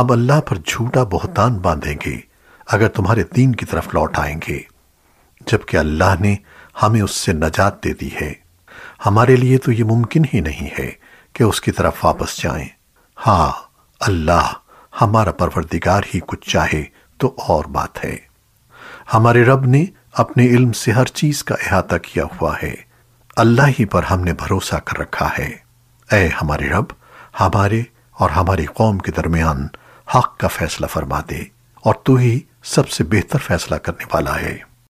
ہم اللہ پر جھوٹا بہتان باندھیں گے، اگر تمہارے دین کی طرف لوٹ آئیں گے۔ جبکہ اللہ نے ہمیں اس سے نجات دے دی ہے۔ ہمارے لیے تو یہ ممکن ہی نہیں ہے کہ اس کی طرف واپس جائیں۔ ہاں اللہ ہمارا پروردگار ہی کچھ چاہے تو اور بات ہے۔ ہمارے رب نے اپنے علم سے ہر چیز کا احاطہ کیا ہوا ہے۔ اللہ ہی پر ہم نے بھروسہ کر رکھا ہے۔ اے ہمارے رب، ہمارے اور ہماری قوم کے درمیان حق کا فیصلہ فرما دے اور تو ہی سب سے بہتر فیصلہ کرنے والا ہے۔